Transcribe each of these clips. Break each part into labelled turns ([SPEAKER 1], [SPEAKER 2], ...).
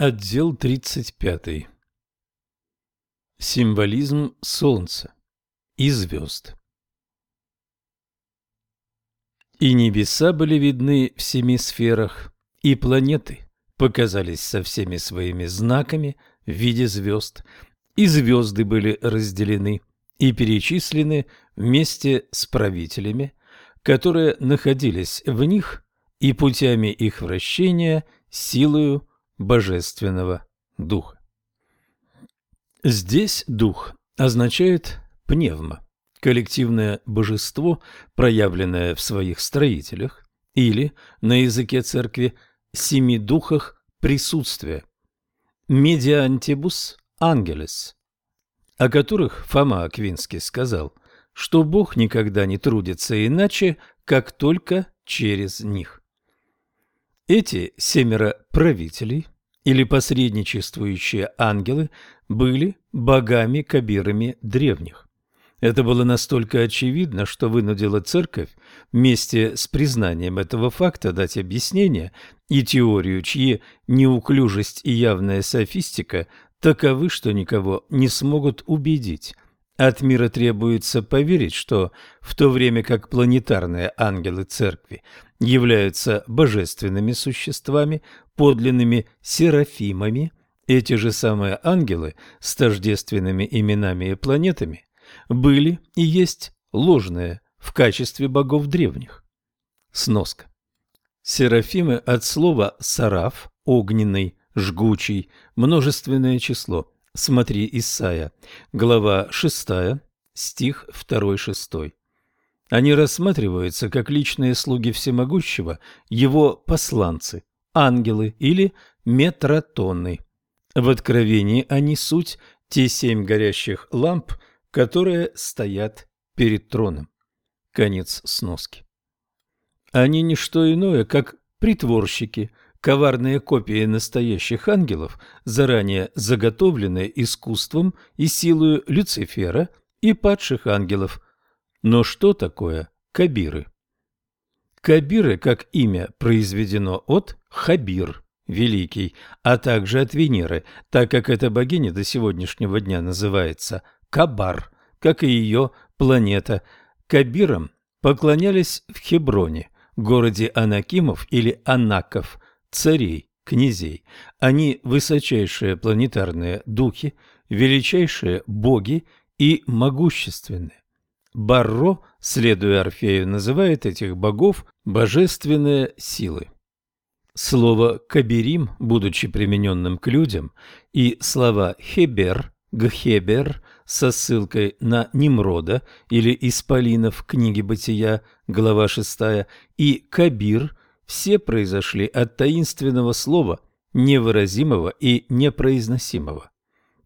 [SPEAKER 1] Отдел 35. Символизм Солнца и звезд. И небеса были видны в семи сферах, и планеты показались со всеми своими знаками в виде звезд, и звезды были разделены и перечислены вместе с правителями, которые находились в них, и путями их вращения силою Божественного Духа. Здесь дух означает пневма, коллективное божество, проявленное в своих строителях, или, на языке церкви, семи духах присутствия, медиантибус ангелес, о которых Фома Аквинский сказал, что Бог никогда не трудится иначе, как только через них. Эти семеро правителей или посредничествующие ангелы были богами-кабирами древних. Это было настолько очевидно, что вынудило церковь вместе с признанием этого факта дать объяснение и теорию, чьи неуклюжесть и явная софистика таковы, что никого не смогут убедить – от мира требуется поверить, что в то время как планетарные ангелы церкви являются божественными существами, подлинными серафимами, эти же самые ангелы с тождественными именами и планетами были и есть ложные в качестве богов древних. Сноска. Серафимы от слова «сараф» – огненный, жгучий, множественное число – Смотри Исаия, глава 6, стих 2-6. Они рассматриваются как личные слуги всемогущего, его посланцы, ангелы или метротоны. В Откровении они суть те семь горящих ламп, которые стоят перед троном. Конец сноски. Они не что иное, как притворщики – коварные копии настоящих ангелов, заранее заготовленные искусством и силою Люцифера и падших ангелов. Но что такое кабиры? Кабиры, как имя, произведено от Хабир, великий, а также от Венеры, так как эта богиня до сегодняшнего дня называется Кабар, как и ее планета. Кабирам поклонялись в Хеброне, городе Анакимов или Анаков, царей, князей. Они высочайшие планетарные духи, величайшие боги и могущественные. Барро, следуя Орфею, называет этих богов божественные силы. Слово «каберим», будучи примененным к людям, и слова «хебер», «гхебер» со ссылкой на Немрода или Исполина в книге «Бытия», глава 6, и «кабир» все произошли от таинственного слова, невыразимого и непроизносимого.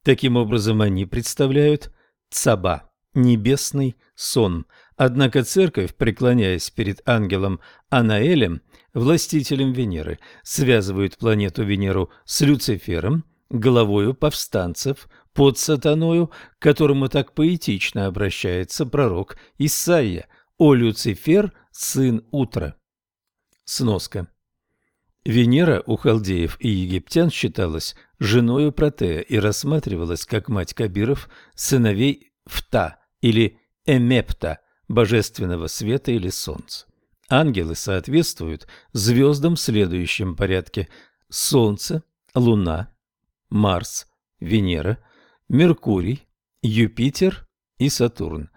[SPEAKER 1] Таким образом, они представляют цаба, небесный сон. Однако церковь, преклоняясь перед ангелом Анаэлем, властителем Венеры, связывает планету Венеру с Люцифером, головою повстанцев, под сатаною, к которому так поэтично обращается пророк Исаия, «О Люцифер, сын утра». Сноска. Венера у халдеев и египтян считалась женою Протея и рассматривалась как мать Кабиров, сыновей Фта или Эмепта, божественного света или солнца. Ангелы соответствуют звездам в следующем порядке. Солнце, Луна, Марс, Венера, Меркурий, Юпитер и Сатурн.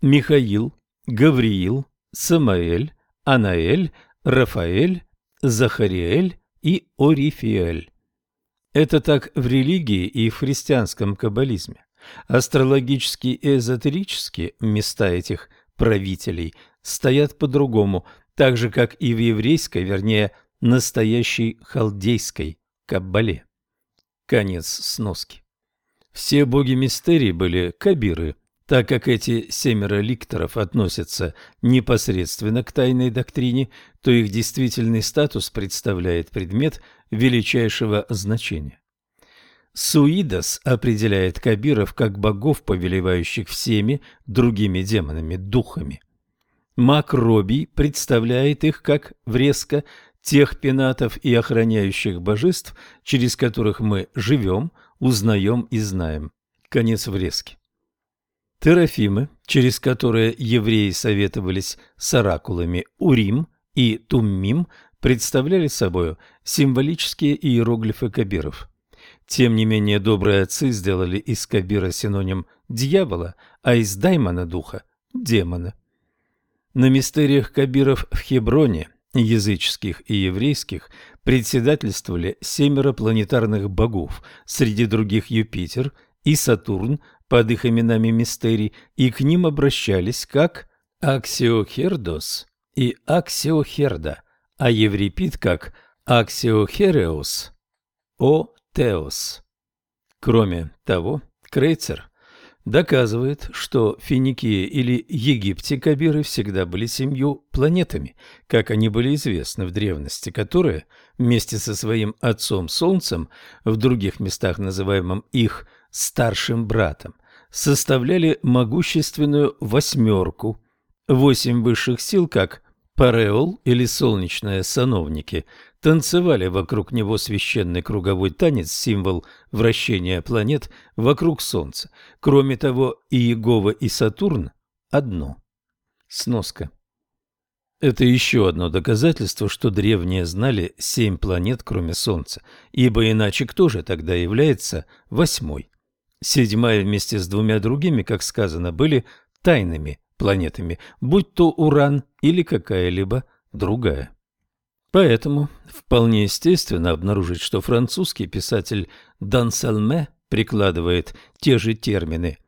[SPEAKER 1] Михаил, Гавриил, Самаэль, Анаэль, Рафаэль, Захариэль и Орифиэль. Это так в религии и в христианском каббализме. Астрологически и эзотерически места этих правителей стоят по-другому, так же, как и в еврейской, вернее, настоящей халдейской каббале. Конец сноски. Все боги мистерий были кабиры – так как эти семеро ликторов относятся непосредственно к тайной доктрине, то их действительный статус представляет предмет величайшего значения. Суидас определяет кабиров как богов, повелевающих всеми другими демонами, духами. Макробий представляет их как врезко тех пенатов и охраняющих божеств, через которых мы живем, узнаем и знаем. Конец врезки. Терафимы, через которые евреи советовались с оракулами Урим и Туммим, представляли собой символические иероглифы кабиров. Тем не менее, добрые отцы сделали из кабира синоним дьявола, а из даймона духа – демона. На мистериях кабиров в Хеброне, языческих и еврейских, председательствовали семеро планетарных богов, среди других Юпитер и Сатурн под их именами мистерий, и к ним обращались как Аксиохердос и Аксиохерда, а Еврипид как Аксиохереус, О Теос. Кроме того, Крейцер доказывает, что Финикия или Египте Кабиры всегда были семью планетами, как они были известны в древности, которые вместе со своим отцом Солнцем, в других местах называемым их старшим братом, составляли могущественную восьмерку, восемь высших сил, как Пареол или солнечные сановники, танцевали вокруг него священный круговой танец, символ вращения планет вокруг Солнца. Кроме того, и Иегова, и Сатурн – одно. Сноска. Это еще одно доказательство, что древние знали семь планет, кроме Солнца, ибо иначе кто же тогда является восьмой? Седьмая вместе с двумя другими, как сказано, были тайными планетами, будь то Уран или какая-либо другая. Поэтому вполне естественно обнаружить, что французский писатель Дан Салме прикладывает те же термины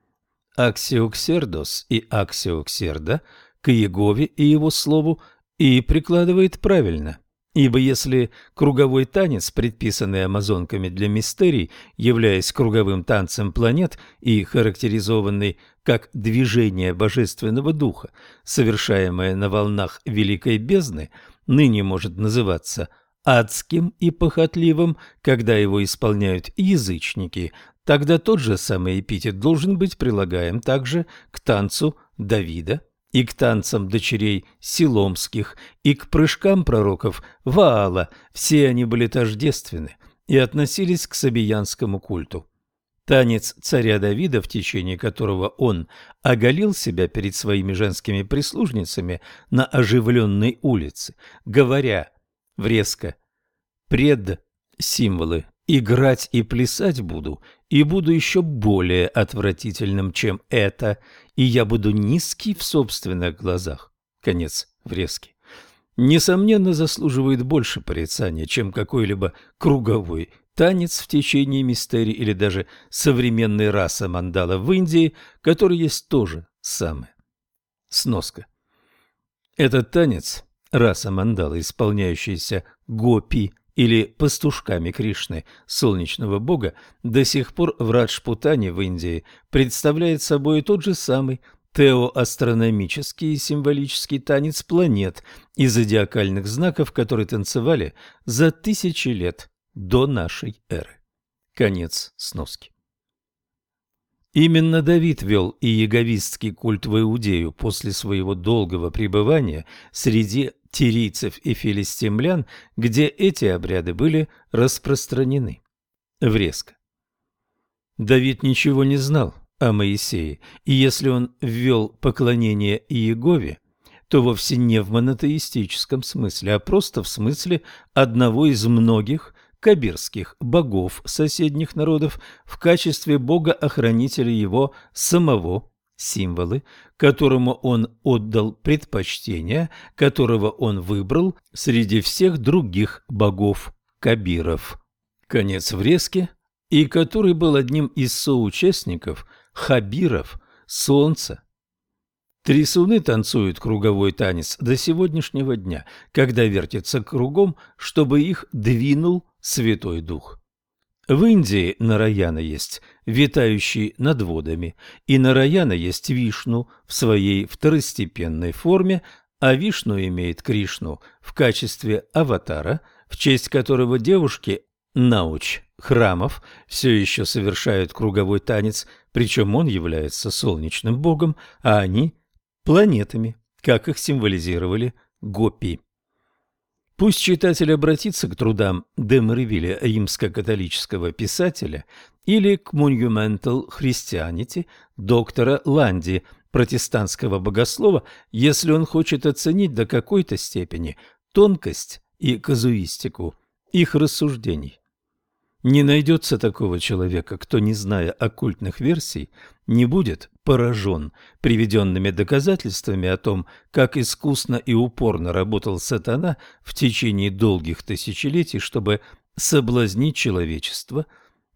[SPEAKER 1] «аксиоксердос» и «аксиоксерда» к Иегове и его слову и прикладывает правильно. Ибо если круговой танец, предписанный амазонками для мистерий, являясь круговым танцем планет и характеризованный как движение божественного духа, совершаемое на волнах великой бездны – ныне может называться адским и похотливым, когда его исполняют язычники, тогда тот же самый эпитет должен быть прилагаем также к танцу Давида и к танцам дочерей Силомских, и к прыжкам пророков Ваала, все они были тождественны и относились к сабиянскому культу. Танец царя Давида, в течение которого он оголил себя перед своими женскими прислужницами на оживленной улице, говоря врезко «пред символы играть и плясать буду, и буду еще более отвратительным, чем это, и я буду низкий в собственных глазах». Конец врезки. Несомненно, заслуживает больше порицания, чем какой-либо круговой танец в течение мистерий или даже современной раса мандала в Индии, который есть тоже самое. Сноска. Этот танец, раса мандала, исполняющаяся гопи или пастушками Кришны, солнечного бога, до сих пор в Раджпутане в Индии представляет собой тот же самый теоастрономический и символический танец планет и зодиакальных знаков, которые танцевали за тысячи лет до нашей эры. Конец сноски. Именно Давид вел иеговистский культ в Иудею после своего долгого пребывания среди тирийцев и филистимлян, где эти обряды были распространены. Врезка. Давид ничего не знал о Моисее, и если он ввел поклонение Иегове, то вовсе не в монотеистическом смысле, а просто в смысле одного из многих кабирских богов соседних народов в качестве бога-охранителя его самого символы, которому он отдал предпочтение, которого он выбрал среди всех других богов Кабиров. Конец врезки, и который был одним из соучастников Хабиров Солнца. Трисуны танцуют круговой танец до сегодняшнего дня, когда вертятся кругом, чтобы их двинул Святой Дух. В Индии Нараяна есть витающий над водами, и Нараяна есть Вишну в своей второстепенной форме, а Вишну имеет Кришну в качестве аватара, в честь которого девушки науч храмов все еще совершают круговой танец, причем он является солнечным богом, а они – планетами, как их символизировали гопи. Пусть читатель обратится к трудам Демервилля, римско-католического писателя, или к Monumental Christianity доктора Ланди, протестантского богослова, если он хочет оценить до какой-то степени тонкость и казуистику их рассуждений. Не найдется такого человека, кто, не зная оккультных версий, не будет поражен приведенными доказательствами о том, как искусно и упорно работал сатана в течение долгих тысячелетий, чтобы соблазнить человечество,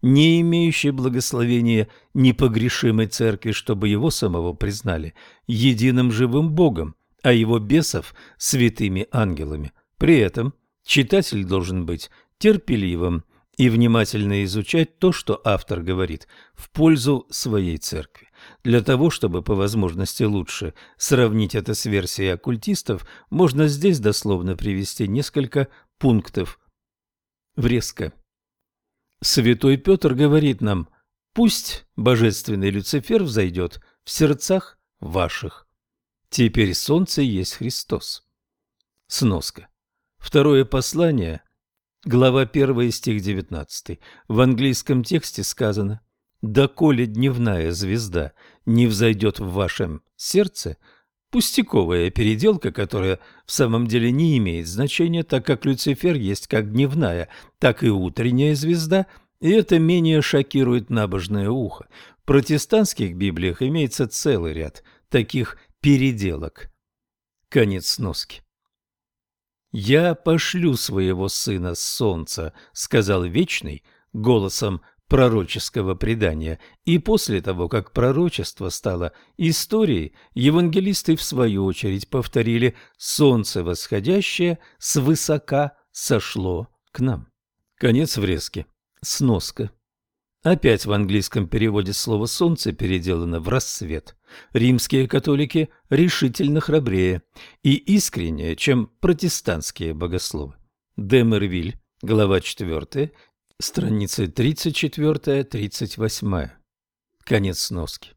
[SPEAKER 1] не имеющее благословения непогрешимой церкви, чтобы его самого признали единым живым Богом, а его бесов – святыми ангелами. При этом читатель должен быть терпеливым, и внимательно изучать то, что автор говорит, в пользу своей церкви. Для того, чтобы по возможности лучше сравнить это с версией оккультистов, можно здесь дословно привести несколько пунктов. Врезка. Святой Петр говорит нам, пусть божественный Люцифер взойдет в сердцах ваших. Теперь солнце есть Христос. Сноска. Второе послание Глава 1, стих 19. В английском тексте сказано «Доколе дневная звезда не взойдет в вашем сердце», пустяковая переделка, которая в самом деле не имеет значения, так как Люцифер есть как дневная, так и утренняя звезда, и это менее шокирует набожное ухо. В протестантских библиях имеется целый ряд таких переделок. Конец сноски. «Я пошлю своего сына с солнца», — сказал Вечный голосом пророческого предания, и после того, как пророчество стало историей, евангелисты в свою очередь повторили «Солнце восходящее свысока сошло к нам». Конец врезки. Сноска. Опять в английском переводе слово «солнце» переделано в «рассвет». Римские католики решительно храбрее и искреннее, чем протестантские богословы. Демервиль, глава 4, страницы 34-38. Конец сноски.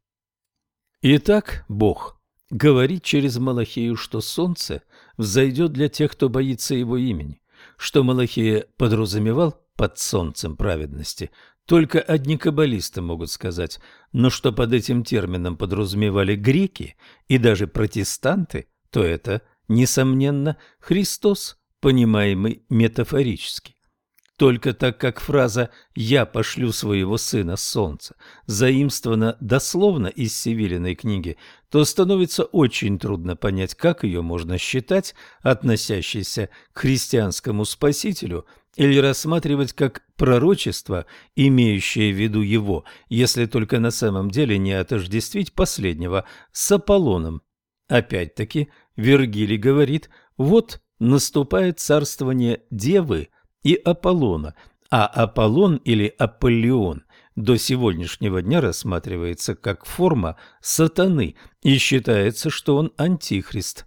[SPEAKER 1] Итак, Бог говорит через Малахею, что солнце взойдет для тех, кто боится его имени. Что Малахея подразумевал под солнцем праведности, только одни каббалисты могут сказать, но что под этим термином подразумевали греки и даже протестанты, то это, несомненно, Христос, понимаемый метафорически. Только так как фраза «я пошлю своего сына солнца» заимствована дословно из Севилиной книги, то становится очень трудно понять, как ее можно считать относящейся к христианскому спасителю – или рассматривать как пророчество, имеющее в виду его, если только на самом деле не отождествить последнего с Аполлоном. Опять-таки, Вергилий говорит, вот наступает царствование Девы и Аполлона, а Аполлон или Аполлион до сегодняшнего дня рассматривается как форма сатаны и считается, что он антихрист.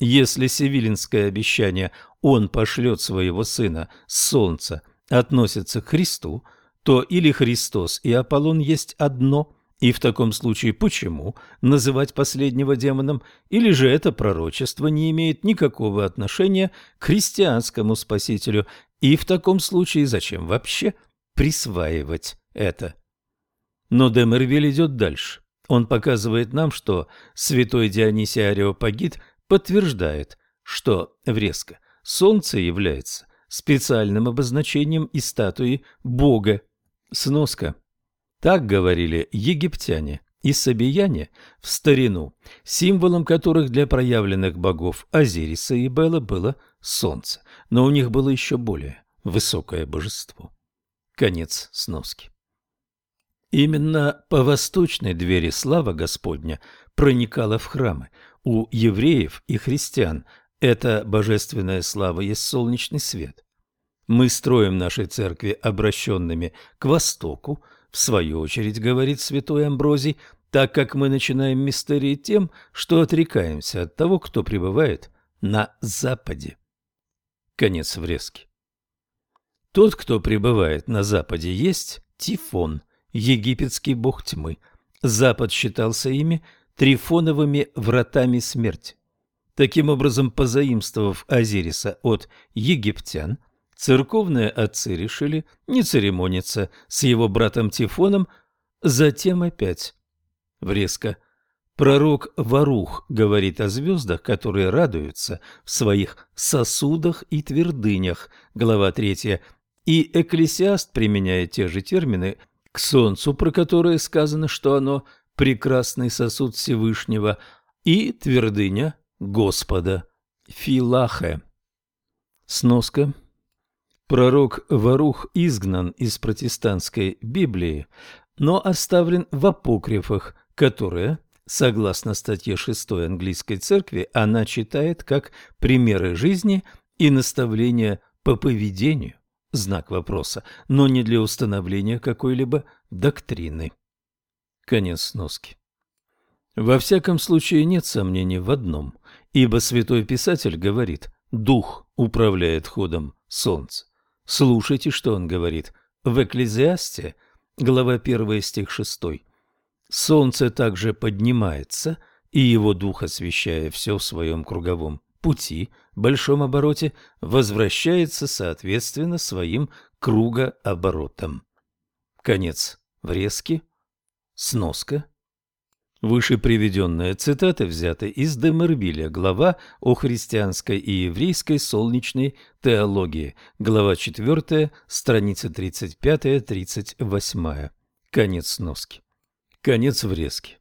[SPEAKER 1] Если севилинское обещание он пошлет своего сына с солнца, относится к Христу, то или Христос и Аполлон есть одно, и в таком случае почему называть последнего демоном, или же это пророчество не имеет никакого отношения к христианскому спасителю, и в таком случае зачем вообще присваивать это? Но Демервиль идет дальше. Он показывает нам, что святой Дионисий Ареопагит подтверждает, что врезко Солнце является специальным обозначением и статуи Бога. Сноска. Так говорили египтяне и сабияне в старину, символом которых для проявленных богов Азириса и Бела было солнце, но у них было еще более высокое божество. Конец сноски. Именно по восточной двери слава Господня проникала в храмы. У евреев и христиан эта божественная слава есть солнечный свет. Мы строим наши церкви обращенными к востоку, в свою очередь, говорит святой Амброзий, так как мы начинаем мистерии тем, что отрекаемся от того, кто пребывает на западе. Конец врезки. Тот, кто пребывает на западе, есть Тифон, египетский бог тьмы. Запад считался ими трифоновыми вратами смерти. Таким образом, позаимствовав Азириса от египтян, церковные отцы решили не церемониться с его братом Тифоном, затем опять. Врезко. Пророк Варух говорит о звездах, которые радуются в своих сосудах и твердынях, глава 3, и Экклесиаст применяет те же термины к солнцу, про которое сказано, что оно – прекрасный сосуд Всевышнего, и твердыня Господа. Филахе. Сноска. Пророк Варух изгнан из протестантской Библии, но оставлен в апокрифах, которые, согласно статье 6 английской церкви, она читает как примеры жизни и наставления по поведению, знак вопроса, но не для установления какой-либо доктрины. Конец сноски. Во всяком случае нет сомнений в одном, ибо святой писатель говорит «Дух управляет ходом солнца». Слушайте, что он говорит в Экклезиасте, глава 1 стих 6. «Солнце также поднимается, и его дух, освещая все в своем круговом пути, большом обороте, возвращается соответственно своим кругооборотам». Конец врезки, сноска Выше приведенная цитата взята из Демервиля, глава о христианской и еврейской солнечной теологии, глава 4, страница 35-38. Конец сноски. Конец врезки.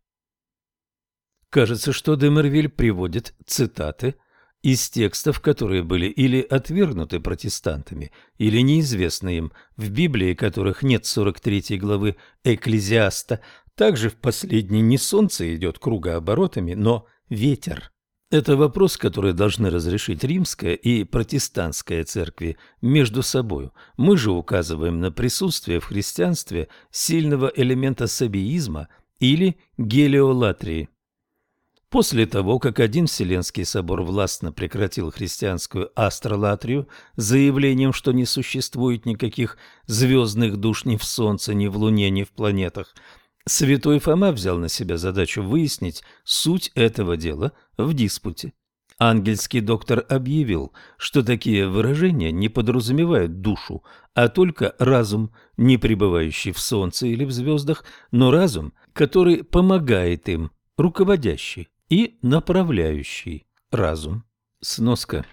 [SPEAKER 1] Кажется, что Демервиль приводит цитаты из текстов, которые были или отвергнуты протестантами, или неизвестны им, в Библии которых нет 43 главы Экклезиаста, также в последней не солнце идет кругооборотами, но ветер. Это вопрос, который должны разрешить римская и протестантская церкви между собою. Мы же указываем на присутствие в христианстве сильного элемента сабиизма или гелиолатрии. После того, как один Вселенский собор властно прекратил христианскую астролатрию заявлением, что не существует никаких звездных душ ни в Солнце, ни в Луне, ни в планетах – Святой Фома взял на себя задачу выяснить суть этого дела в диспуте. Ангельский доктор объявил, что такие выражения не подразумевают душу, а только разум, не пребывающий в солнце или в звездах, но разум, который помогает им, руководящий и направляющий разум. Сноска.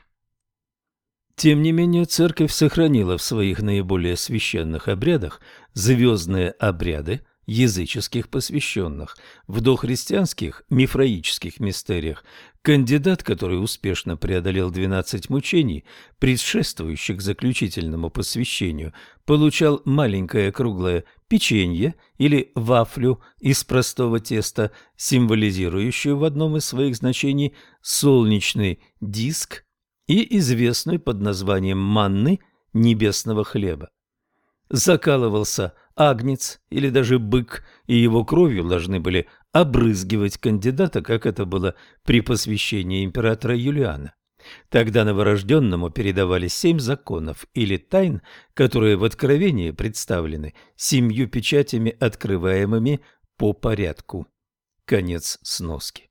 [SPEAKER 1] Тем не менее, церковь сохранила в своих наиболее священных обрядах звездные обряды, языческих посвященных. В дохристианских мифраических мистериях кандидат, который успешно преодолел 12 мучений, предшествующих заключительному посвящению, получал маленькое круглое печенье или вафлю из простого теста, символизирующую в одном из своих значений солнечный диск и известную под названием манны небесного хлеба. Закалывался агнец или даже бык, и его кровью должны были обрызгивать кандидата, как это было при посвящении императора Юлиана. Тогда новорожденному передавали семь законов или тайн, которые в Откровении представлены семью печатями, открываемыми по порядку. Конец сноски.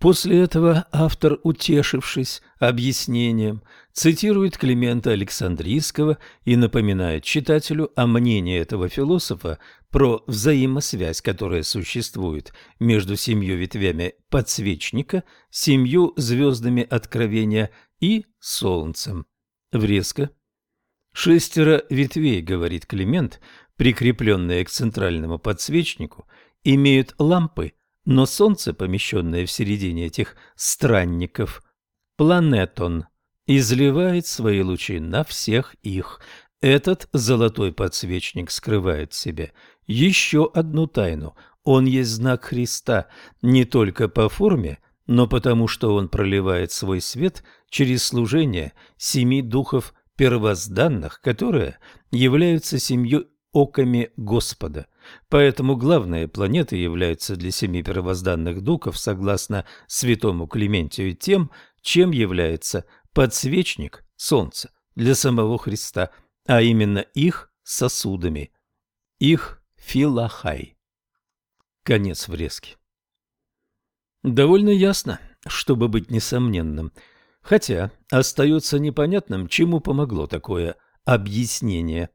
[SPEAKER 1] После этого автор, утешившись объяснением, цитирует Климента Александрийского и напоминает читателю о мнении этого философа про взаимосвязь, которая существует между семью ветвями подсвечника, семью звездами откровения и солнцем. Врезко. Шестеро ветвей, говорит Климент, прикрепленные к центральному подсвечнику, имеют лампы – но Солнце, помещенное в середине этих странников, планетон, изливает свои лучи на всех их. Этот золотой подсвечник скрывает в себе еще одну тайну. Он есть знак Христа не только по форме, но потому что он проливает свой свет через служение семи духов первозданных, которые являются семью оками Господа. Поэтому главные планеты являются для семи первозданных духов, согласно святому Клементию, тем, чем является подсвечник Солнца для самого Христа, а именно их сосудами, их филахай. Конец врезки. Довольно ясно, чтобы быть несомненным. Хотя остается непонятным, чему помогло такое объяснение.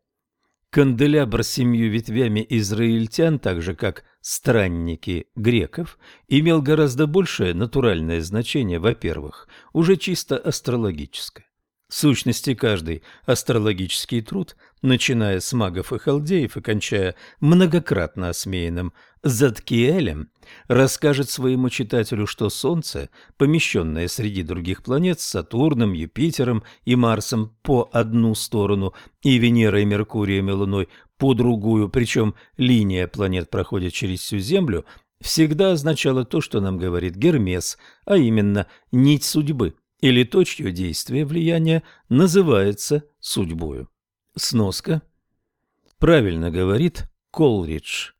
[SPEAKER 1] Канделябр с семью ветвями израильтян, так же как странники греков, имел гораздо большее натуральное значение, во-первых, уже чисто астрологическое. Сущности, каждый астрологический труд, начиная с магов и халдеев и кончая многократно осмеянным Заткиэлем, расскажет своему читателю, что Солнце, помещенное среди других планет с Сатурном, Юпитером и Марсом по одну сторону и Венерой, Меркурием и Луной по другую, причем линия планет проходит через всю Землю, всегда означало то, что нам говорит Гермес, а именно нить судьбы – или то, чье действие влияния называется судьбою. Сноска. Правильно говорит Колридж.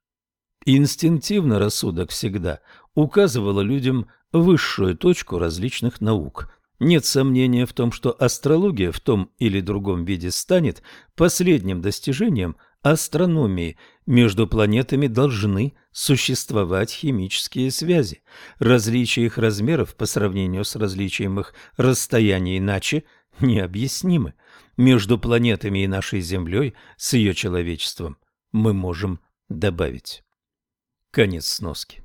[SPEAKER 1] Инстинктивно рассудок всегда указывала людям высшую точку различных наук. Нет сомнения в том, что астрология в том или другом виде станет последним достижением астрономии. Между планетами должны существовать химические связи. Различие их размеров по сравнению с различием их расстояний иначе необъяснимы. Между планетами и нашей Землей с ее человечеством мы можем добавить. Конец сноски.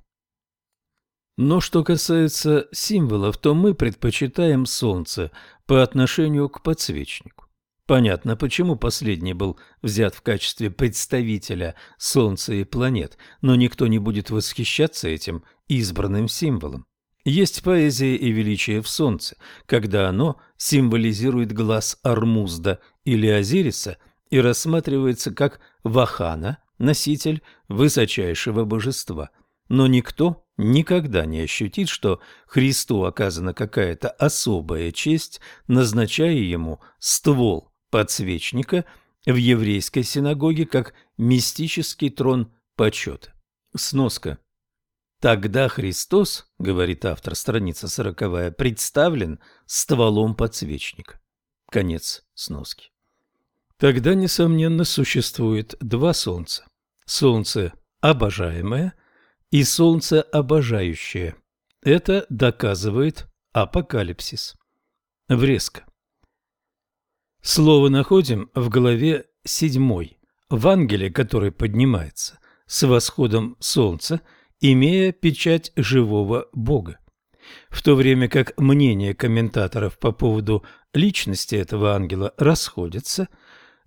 [SPEAKER 1] Но что касается символов, то мы предпочитаем Солнце по отношению к подсвечнику. Понятно, почему последний был взят в качестве представителя Солнца и планет, но никто не будет восхищаться этим избранным символом. Есть поэзия и величие в Солнце, когда оно символизирует глаз Армузда или Азириса и рассматривается как Вахана, носитель высочайшего божества. Но никто никогда не ощутит, что Христу оказана какая-то особая честь, назначая ему ствол подсвечника в еврейской синагоге как мистический трон почета. Сноска. Тогда Христос, говорит автор, страница сороковая, представлен стволом подсвечника. Конец сноски. Тогда, несомненно, существует два солнца. Солнце обожаемое и солнце обожающее. Это доказывает апокалипсис. Врезка. Слово находим в главе 7, в ангеле, который поднимается с восходом солнца, имея печать живого Бога. В то время как мнения комментаторов по поводу личности этого ангела расходятся,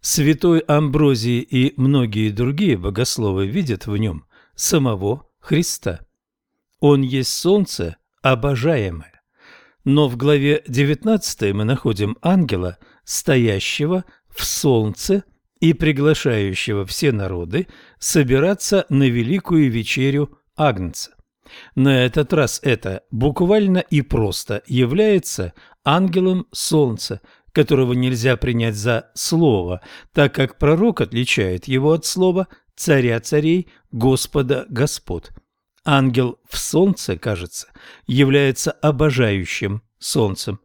[SPEAKER 1] святой Амброзий и многие другие богословы видят в нем самого Христа. Он есть солнце обожаемое. Но в главе 19 мы находим ангела – стоящего в солнце и приглашающего все народы собираться на великую вечерю Агнца. На этот раз это буквально и просто является ангелом солнца, которого нельзя принять за слово, так как пророк отличает его от слова царя царей, Господа Господ. Ангел в солнце, кажется, является обожающим солнцем.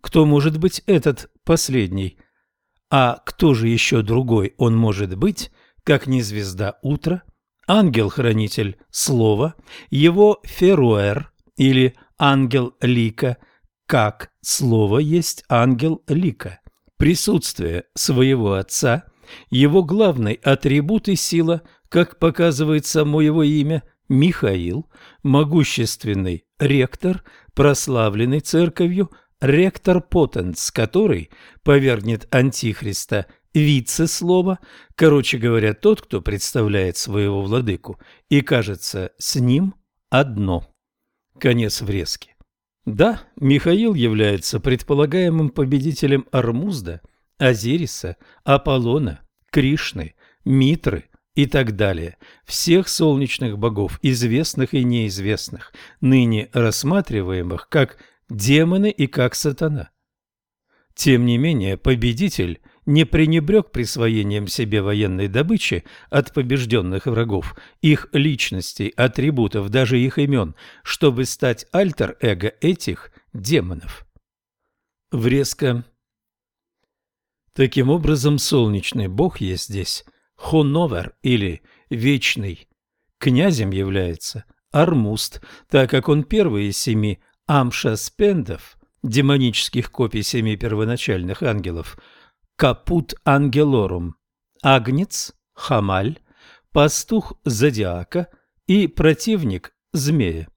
[SPEAKER 1] Кто может быть этот последний? А кто же еще другой он может быть, как не звезда утра, ангел-хранитель слова, его феруэр или ангел лика, как слово есть ангел лика. Присутствие своего отца, его главный атрибут и сила, как показывает само его имя, Михаил, могущественный ректор, прославленный церковью, ректор Потенц, который повергнет Антихриста вице-слово, короче говоря, тот, кто представляет своего владыку, и кажется с ним одно. Конец врезки. Да, Михаил является предполагаемым победителем Армузда, Азириса, Аполлона, Кришны, Митры и так далее, всех солнечных богов, известных и неизвестных, ныне рассматриваемых как демоны и как сатана. Тем не менее, победитель не пренебрег присвоением себе военной добычи от побежденных врагов, их личностей, атрибутов, даже их имен, чтобы стать альтер-эго этих демонов. Врезка. Таким образом, солнечный бог есть здесь Хоновер или Вечный. Князем является Армуст, так как он первый из семи амшаспендов, демонических копий семи первоначальных ангелов, капут ангелорум, агнец, хамаль, пастух зодиака и противник змея.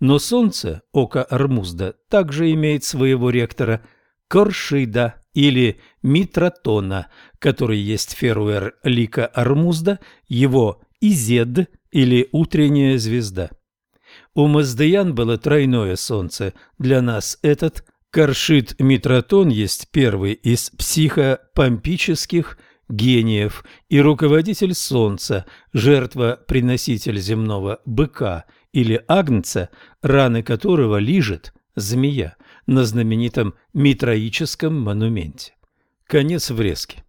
[SPEAKER 1] Но солнце, око Армузда, также имеет своего ректора Коршида или Митратона, который есть феруэр лика Армузда, его Изед или утренняя звезда. У Маздаян было тройное солнце, для нас этот Коршит Митратон есть первый из психопомпических гениев и руководитель солнца, жертва-приноситель земного быка или агнца, раны которого лижет змея на знаменитом митроическом монументе. Конец врезки.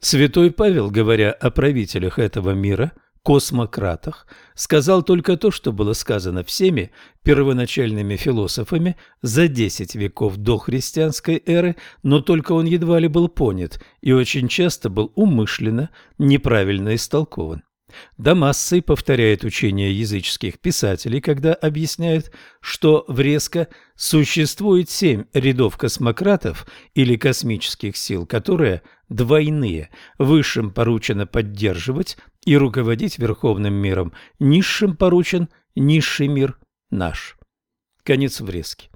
[SPEAKER 1] Святой Павел, говоря о правителях этого мира, космократах, сказал только то, что было сказано всеми первоначальными философами за десять веков до христианской эры, но только он едва ли был понят и очень часто был умышленно неправильно истолкован. Дамассой повторяет учение языческих писателей, когда объясняет, что в резко существует семь рядов космократов или космических сил, которые двойные. Высшим поручено поддерживать и руководить верховным миром, низшим поручен низший мир наш. Конец врезки.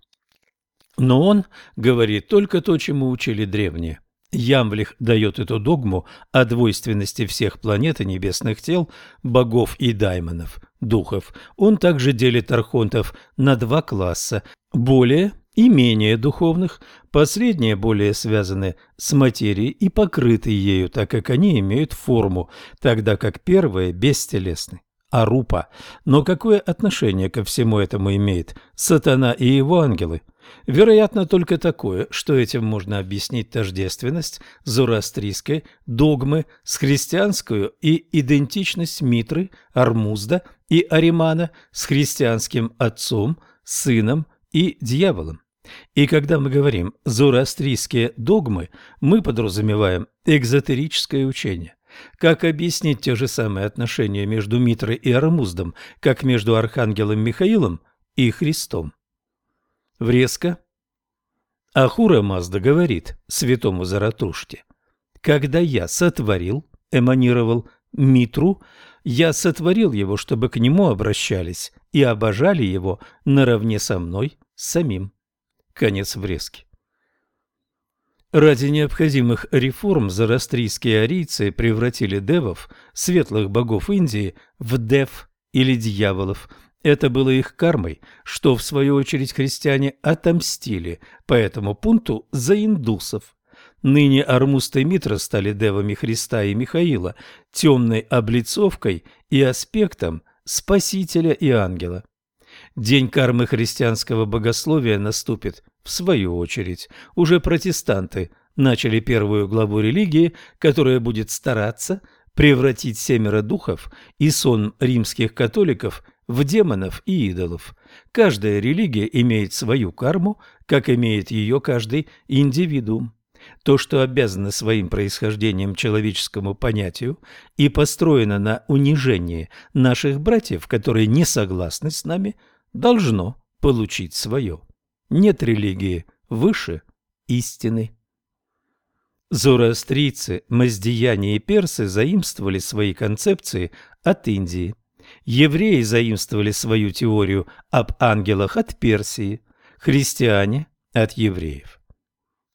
[SPEAKER 1] Но он говорит только то, чему учили древние – Ямвлих дает эту догму о двойственности всех планет и небесных тел, богов и даймонов, духов. Он также делит архонтов на два класса – более и менее духовных, последние более связаны с материей и покрыты ею, так как они имеют форму, тогда как первые бестелесны. Арупа. Но какое отношение ко всему этому имеет сатана и его ангелы? Вероятно, только такое, что этим можно объяснить тождественность зороастрийской догмы с христианскую и идентичность Митры, Армузда и Аримана с христианским отцом, сыном и дьяволом. И когда мы говорим «зороастрийские догмы», мы подразумеваем экзотерическое учение. Как объяснить те же самые отношения между Митрой и Армуздом, как между архангелом Михаилом и Христом? Врезко. Ахура Мазда говорит святому Заратуште, «Когда я сотворил, эманировал Митру, я сотворил его, чтобы к нему обращались и обожали его наравне со мной самим». Конец врезки. Ради необходимых реформ зарастрийские арийцы превратили девов, светлых богов Индии, в дев или дьяволов, это было их кармой, что, в свою очередь, христиане отомстили по этому пункту за индусов. Ныне Армуст и Митра стали девами Христа и Михаила, темной облицовкой и аспектом Спасителя и ангела. День кармы христианского богословия наступит в свою очередь. Уже протестанты начали первую главу религии, которая будет стараться превратить семеро духов и сон римских католиков в демонов и идолов. Каждая религия имеет свою карму, как имеет ее каждый индивидуум. То, что обязано своим происхождением человеческому понятию и построено на унижении наших братьев, которые не согласны с нами, должно получить свое. Нет религии выше истины. Зороастрийцы, маздияне и персы заимствовали свои концепции от Индии. Евреи заимствовали свою теорию об ангелах от Персии, христиане – от евреев.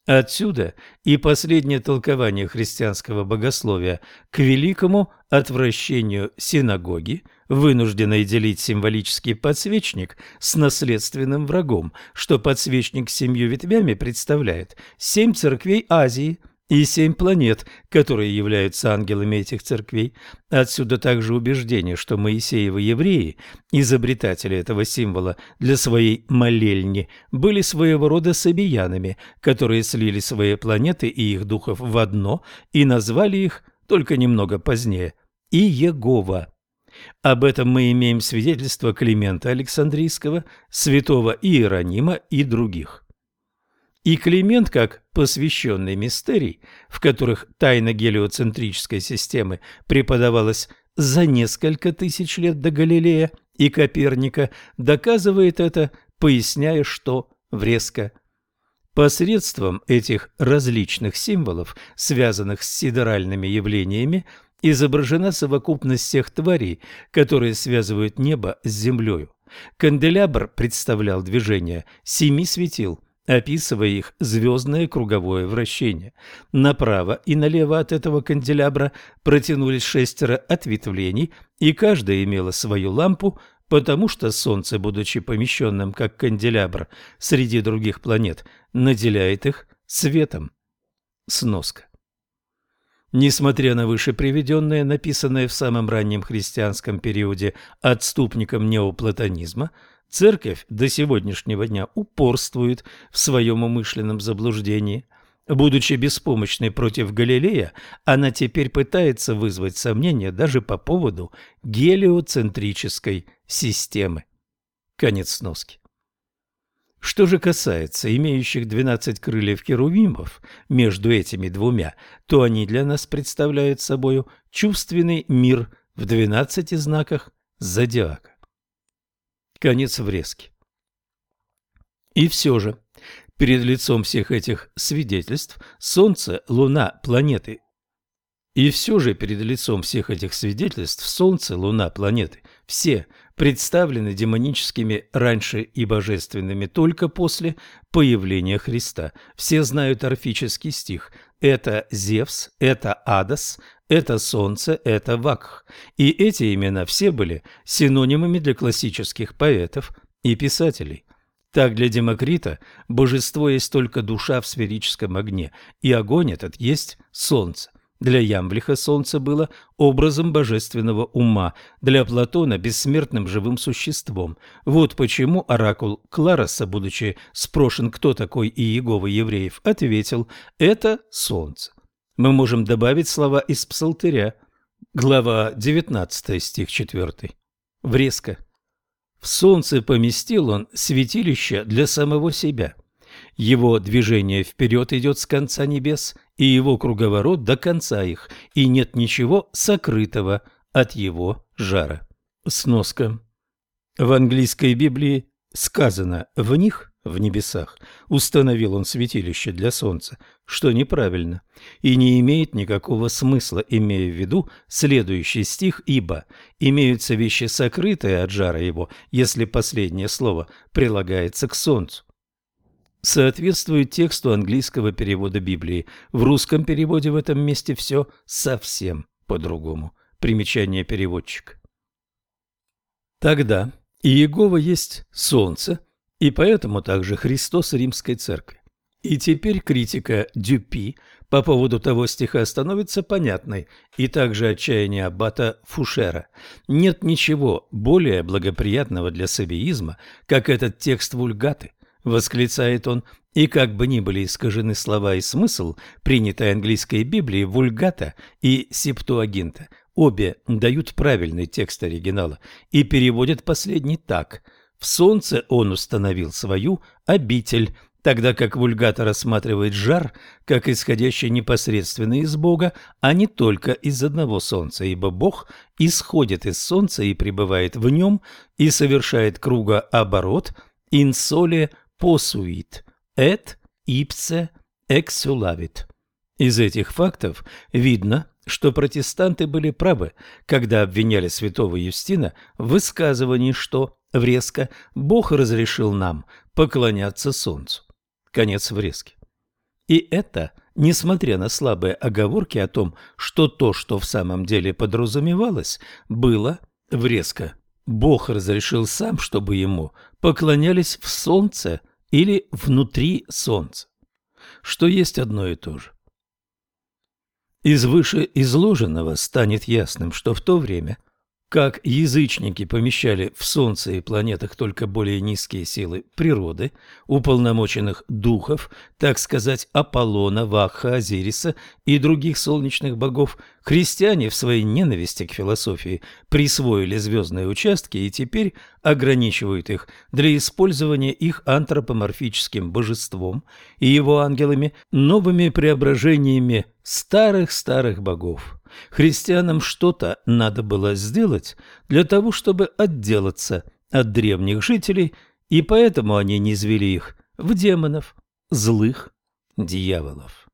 [SPEAKER 1] Отсюда и последнее толкование христианского богословия к великому отвращению синагоги, вынужденной делить символический подсвечник с наследственным врагом, что подсвечник с семью ветвями представляет семь церквей Азии – и семь планет, которые являются ангелами этих церквей. Отсюда также убеждение, что Моисеевы евреи, изобретатели этого символа для своей молельни, были своего рода сабиянами, которые слили свои планеты и их духов в одно и назвали их, только немного позднее, Иегова. Об этом мы имеем свидетельство Климента Александрийского, святого Иеронима и других. И Климент, как посвященный мистерий, в которых тайна гелиоцентрической системы преподавалась за несколько тысяч лет до Галилея и Коперника, доказывает это поясняя, что врезка. Посредством этих различных символов, связанных с сидеральными явлениями, изображена совокупность всех тварей, которые связывают небо с землею. Канделябр представлял движение семи светил, описывая их звездное круговое вращение. Направо и налево от этого канделябра протянулись шестеро ответвлений, и каждая имела свою лампу, потому что Солнце, будучи помещенным как канделябр среди других планет, наделяет их светом. Сноска. Несмотря на выше приведенное, написанное в самом раннем христианском периоде отступником неоплатонизма, церковь до сегодняшнего дня упорствует в своем умышленном заблуждении. Будучи беспомощной против Галилея, она теперь пытается вызвать сомнения даже по поводу гелиоцентрической системы. Конец сноски. Что же касается имеющих двенадцать крыльев херувимов между этими двумя, то они для нас представляют собою чувственный мир в двенадцати знаках зодиака. Конец врезки. И все же, перед лицом всех этих свидетельств, Солнце, Луна, планеты и все же перед лицом всех этих свидетельств Солнце, Луна, планеты, все представлены демоническими раньше и божественными только после появления Христа. Все знают орфический стих. Это Зевс, это Адас, это Солнце, это Вакх. И эти имена все были синонимами для классических поэтов и писателей. Так для Демокрита божество есть только душа в сферическом огне, и огонь этот есть солнце. Для Ямблиха солнце было образом божественного ума, для Платона – бессмертным живым существом. Вот почему оракул Клароса, будучи спрошен, кто такой Иегова евреев, ответил – это солнце. Мы можем добавить слова из Псалтыря, глава 19, стих 4. Врезка. «В солнце поместил он святилище для самого себя». Его движение вперед идет с конца небес, и его круговорот до конца их, и нет ничего сокрытого от его жара. Сноска. В английской Библии сказано «в них» в небесах, установил он святилище для солнца, что неправильно и не имеет никакого смысла, имея в виду следующий стих, ибо имеются вещи сокрытые от жара его, если последнее слово прилагается к солнцу соответствует тексту английского перевода Библии. В русском переводе в этом месте все совсем по-другому. Примечание переводчика. Тогда Иегова есть солнце, и поэтому также Христос Римской Церкви. И теперь критика Дюпи по поводу того стиха становится понятной, и также отчаяние аббата Фушера. Нет ничего более благоприятного для сабиизма, как этот текст вульгаты – восклицает он, и как бы ни были искажены слова и смысл принятой английской Библии, вульгата и септуагинта, обе дают правильный текст оригинала и переводят последний так. «В солнце он установил свою обитель», тогда как вульгата рассматривает жар как исходящий непосредственно из Бога, а не только из одного солнца, ибо Бог исходит из солнца и пребывает в нем и совершает кругооборот «in posuit et ipse exulavit. Из этих фактов видно, что протестанты были правы, когда обвиняли святого Юстина в высказывании, что врезко Бог разрешил нам поклоняться солнцу. Конец врезки. И это, несмотря на слабые оговорки о том, что то, что в самом деле подразумевалось, было врезко Бог разрешил сам, чтобы ему поклонялись в солнце или внутри солнца, что есть одно и то же. Из вышеизложенного станет ясным, что в то время как язычники помещали в Солнце и планетах только более низкие силы природы, уполномоченных духов, так сказать, Аполлона, Ваха, Азириса и других солнечных богов, христиане в своей ненависти к философии присвоили звездные участки и теперь ограничивают их для использования их антропоморфическим божеством и его ангелами новыми преображениями старых-старых богов. Христианам что-то надо было сделать для того, чтобы отделаться от древних жителей и поэтому они низвели их в демонов, злых дьяволов.